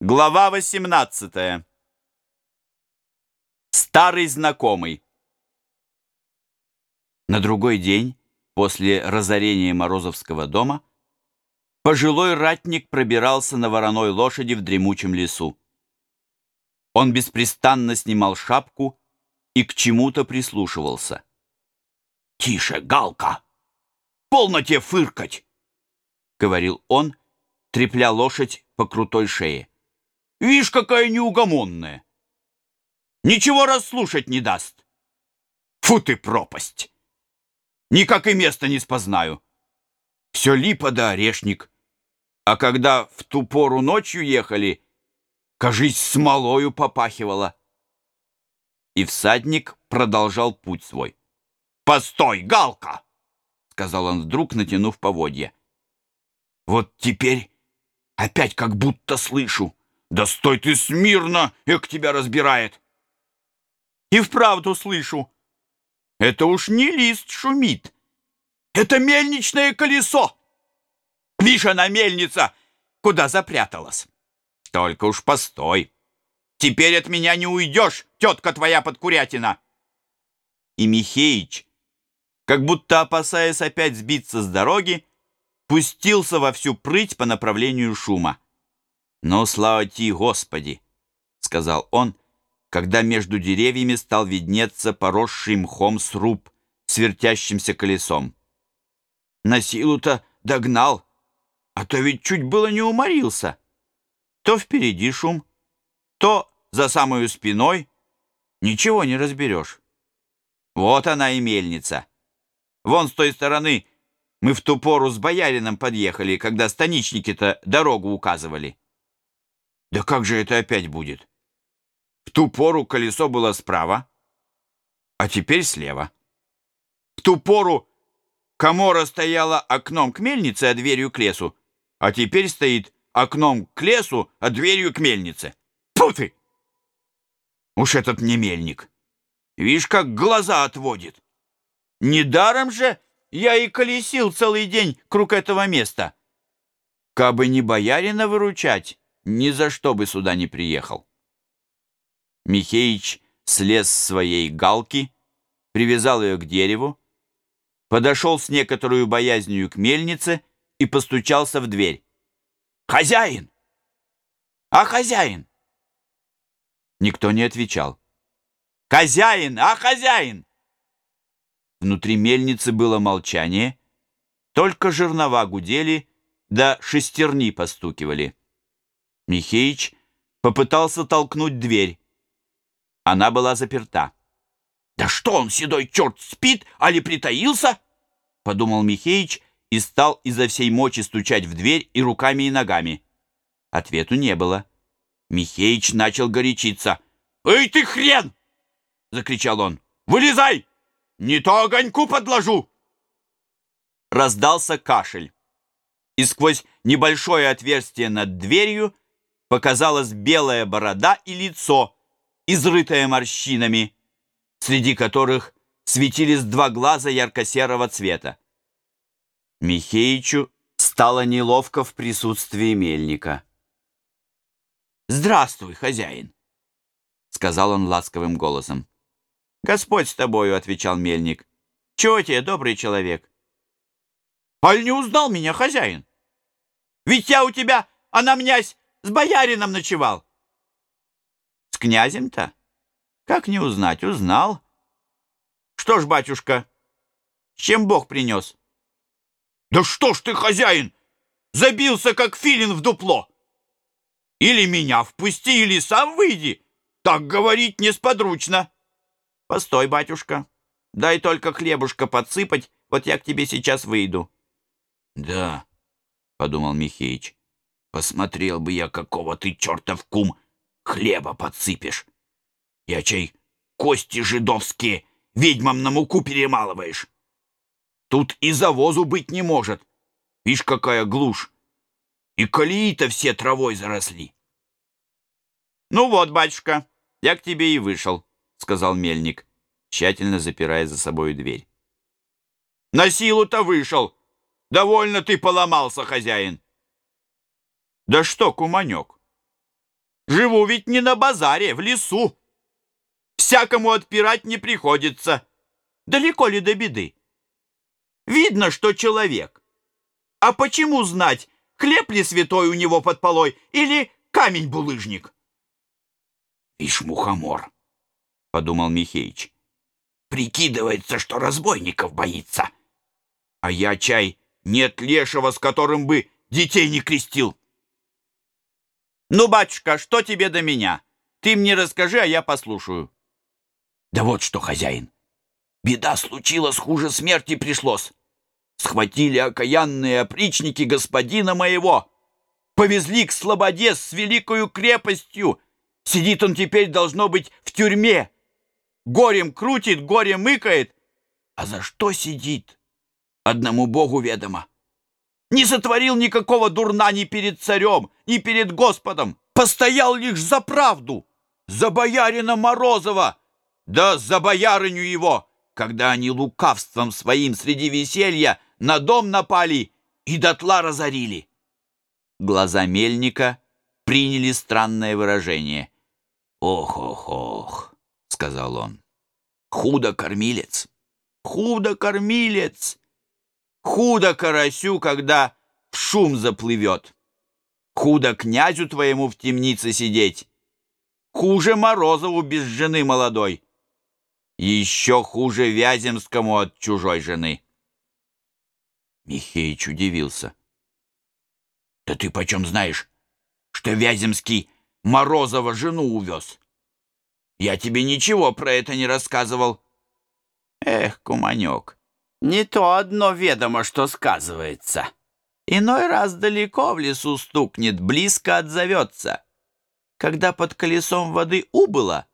Глава 18. Старый знакомый. На другой день, после разорения Морозовского дома, пожилой ратник пробирался на вороной лошади в дремучем лесу. Он беспрестанно снимал шапку и к чему-то прислушивался. «Тише, Галка! Полно фыркать!» — говорил он, трепля лошадь по крутой шее. Вишь, какая неугомонная. Ничего расслушать не даст. Фу ты, пропасть! Никак и места не спознаю. Все липа да орешник. А когда в ту пору ночью ехали, кажись, смолою попахивало. И всадник продолжал путь свой. «Постой, Галка!» — сказал он вдруг, натянув поводья. «Вот теперь опять как будто слышу. «Да стой ты смирно, эк тебя разбирает!» «И вправду слышу. Это уж не лист шумит. Это мельничное колесо. Вишь, она мельница, куда запряталась. Только уж постой. Теперь от меня не уйдешь, тетка твоя подкурятина!» И Михеич, как будто опасаясь опять сбиться с дороги, пустился во всю прыть по направлению шума. «Ну, слава ти, Господи!» — сказал он, когда между деревьями стал виднеться поросший мхом сруб с вертящимся колесом. «На силу-то догнал, а то ведь чуть было не уморился. То впереди шум, то за самую спиной. Ничего не разберешь. Вот она и мельница. Вон с той стороны мы в ту пору с боярином подъехали, когда станичники-то дорогу указывали». Да как же это опять будет? В ту пору колесо было справа, а теперь слева. В ту пору комора стояла окном к мельнице, а дверью к лесу, а теперь стоит окном к лесу, а дверью к мельнице. Тьфу ты! Уж этот не мельник. Видишь, как глаза отводит. Недаром же я и колесил целый день круг этого места. Кабы не боярина выручать, ни за что бы сюда не приехал. Михеич слез с своей галки, привязал ее к дереву, подошел с некоторую боязнью к мельнице и постучался в дверь. «Хозяин! А хозяин?» Никто не отвечал. «Хозяин! А хозяин!» Внутри мельницы было молчание, только жернова гудели, да шестерни постукивали. Михеич попытался толкнуть дверь. Она была заперта. «Да что он, седой черт, спит, али притаился?» Подумал Михеич и стал изо всей мочи стучать в дверь и руками, и ногами. Ответу не было. Михеич начал горячиться. «Эй ты хрен!» — закричал он. «Вылезай! Не то огоньку подложу!» Раздался кашель. И сквозь небольшое отверстие над дверью показалась белая борода и лицо, изрытое морщинами, среди которых светились два глаза ярко-серого цвета. Михеичу стало неловко в присутствии мельника. «Здравствуй, хозяин», — сказал он ласковым голосом. «Господь с тобою», — отвечал мельник. «Чего тебе, добрый человек?» «Аль не узнал меня, хозяин? Ведь я у тебя, анамнясь, с боярином ночевал. С князем-то? Как не узнать? Узнал. Что ж, батюшка, чем Бог принес? Да что ж ты, хозяин, забился, как филин в дупло. Или меня впусти, или сам выйди. Так говорить несподручно. Постой, батюшка, дай только хлебушка подсыпать, вот я к тебе сейчас выйду. Да, подумал Михеич, Посмотрел бы я, какого ты, чертов кум, хлеба подсыпешь. Я чай кости жидовские ведьмам на муку перемалываешь. Тут и завозу быть не может. Вишь, какая глушь. И колеи-то все травой заросли. «Ну вот, батюшка, я к тебе и вышел», — сказал мельник, тщательно запирая за собой дверь. «На силу-то вышел. Довольно ты поломался, хозяин». Да что, куманек? Живу ведь не на базаре, в лесу. Всякому отпирать не приходится. Далеко ли до беды? Видно, что человек. А почему знать, хлеб ли святой у него под полой или камень-булыжник? Ишь, мухомор, — подумал Михеич. Прикидывается, что разбойников боится. А я, чай, нет лешего, с которым бы детей не крестил. Ну, батюшка, что тебе до меня? Ты мне расскажи, а я послушаю. Да вот что, хозяин, беда случилась, хуже смерти пришлось. Схватили окаянные опричники господина моего, повезли к слободе с великою крепостью. Сидит он теперь, должно быть, в тюрьме. Горем крутит, горем мыкает. А за что сидит? Одному Богу ведомо. Не сотворил никакого дурна ни перед царем, ни перед Господом. Постоял лишь за правду, за боярина Морозова, да за боярыню его, когда они лукавством своим среди веселья на дом напали и дотла разорили. Глаза мельника приняли странное выражение. «Ох-ох-ох», — сказал он, — «худо-кормилец, худо-кормилец, худо карасю, когда в шум заплывет, худо князю твоему в темнице сидеть, хуже Морозову без жены молодой, еще хуже Вяземскому от чужой жены». Михеич удивился. «Да ты почем знаешь, что Вяземский Морозова жену увез? Я тебе ничего про это не рассказывал». «Эх, куманек, не то одно ведомо, что сказывается. Иной раз далеко в лесу стукнет, близко отзовется. Когда под колесом воды убыло,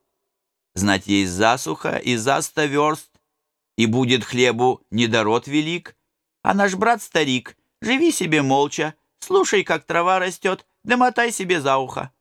знать есть засуха и за ста верст, и будет хлебу недород велик, а наш брат-старик, живи себе молча, слушай, как трава растет, да мотай себе за ухо.